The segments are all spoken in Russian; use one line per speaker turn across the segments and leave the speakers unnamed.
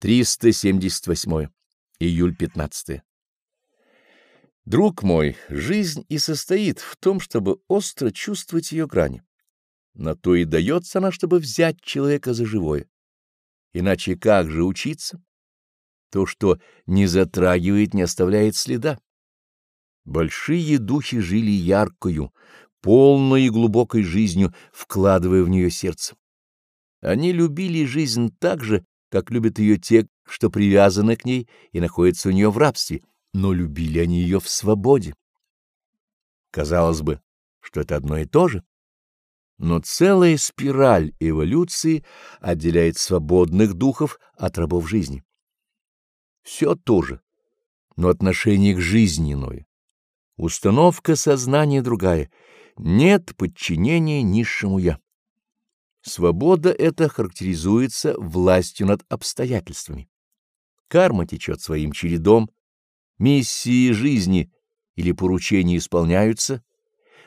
378. Июль 15. Друг мой, жизнь и состоит в том, чтобы остро чувствовать ее грани. На то и дается она, чтобы взять человека за живое. Иначе как же учиться? То, что не затрагивает, не оставляет следа. Большие духи жили яркою, полной и глубокой жизнью, вкладывая в нее сердце. Они любили жизнь так же, как любят ее те, что привязаны к ней и находятся у нее в рабстве, но любили они ее в свободе. Казалось бы, что это одно и то же. Но целая спираль эволюции отделяет свободных духов от рабов жизни. Все то же, но отношение к жизни иное. Установка сознания другая. Нет подчинения низшему «я». Свобода эта характеризуется властью над обстоятельствами. Карма течет своим чередом, миссии жизни или поручения исполняются,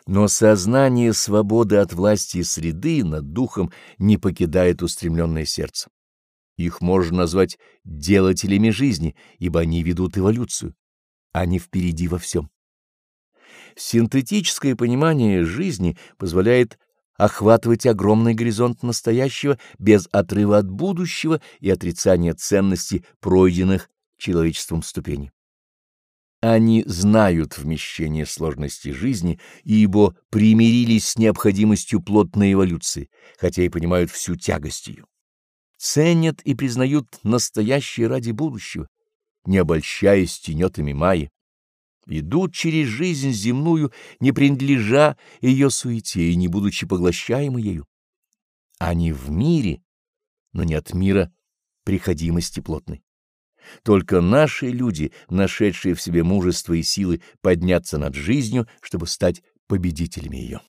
но сознание свободы от власти среды над духом не покидает устремленное сердце. Их можно назвать делателями жизни, ибо они ведут эволюцию. Они впереди во всем. Синтетическое понимание жизни позволяет охватывать огромный горизонт настоящего без отрыва от будущего и отрицания ценности пройденных человечеством ступеней. Они знают вмещение сложности жизни, ибо примирились с необходимостью плотной эволюции, хотя и понимают всю тягость ее. Ценят и признают настоящее ради будущего, не обольщаясь тенетами майи идут через жизнь земную, не принадлежа ее суете и не будучи поглощаемы ею. Они в мире, но не от мира приходимости плотной. Только наши люди, нашедшие в себе мужество и силы подняться над жизнью, чтобы стать победителями ее.